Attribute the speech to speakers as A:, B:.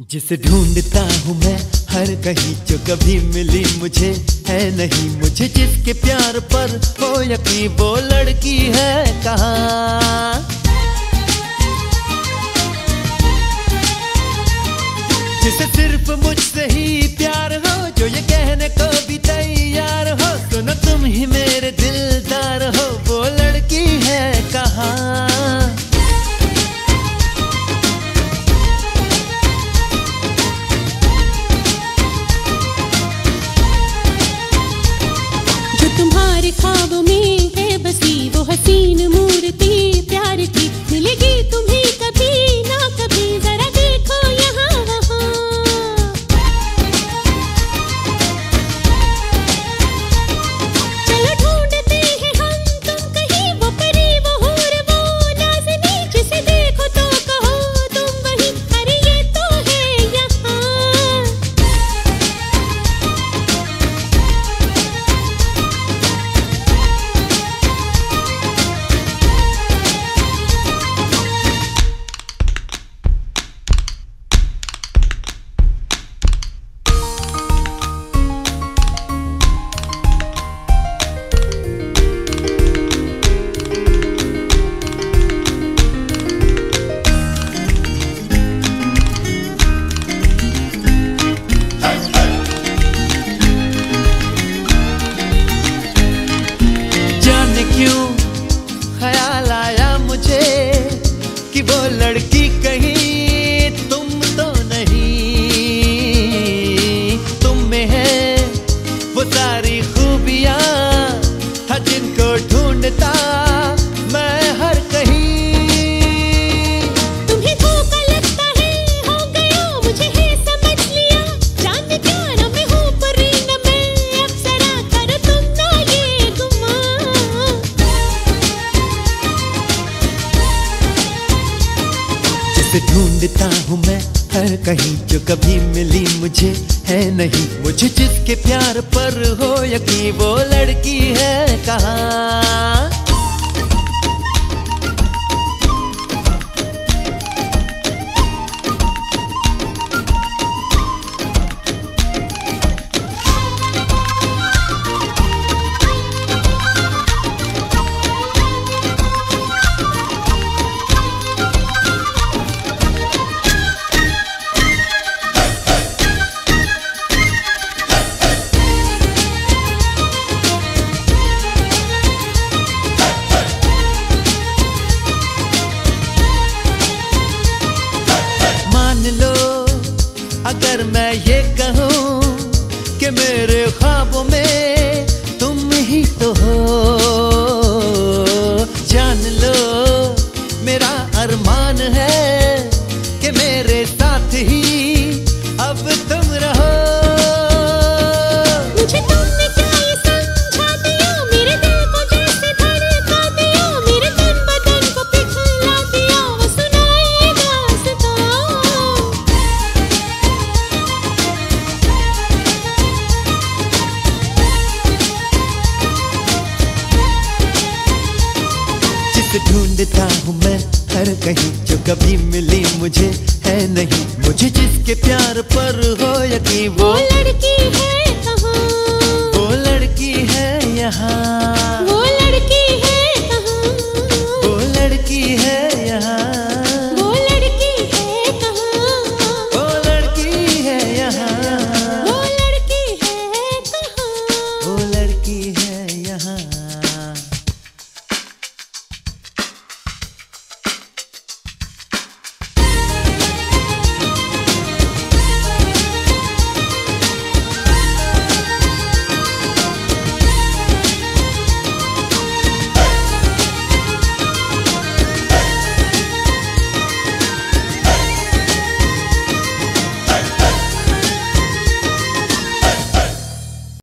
A: जिसे ढूंढता हूँ मैं, हर कहीं जो कभी मिली मुझे है नहीं। मुझे जिसके प्यार पर हो यकी वो लड़की है कहा? जिसे सिर्फ़ मुझसे ही प्यार de me तुझसे ढूंढता हूँ मैं, हर कहीं
B: जो कभी मिली मुझे, है नहीं। मुझे जिसके प्यार पर हो
A: यकीन, वो लड़की है। अगर मैं ये कहूँ
B: कि मेरे ख्वाबों में तुम ही तो
A: हो। ढूंढता हूँ मैं हर कहीं जो कभी मिली मुझे है नहीं। मुझे जिसके प्यार पर हो यकीन वो लड़की है कहाँ? वो लड़की है यहाँ। वो लड़की है
B: वो
A: लड़की है यहाँ। वो
B: लड़की है यहाँ।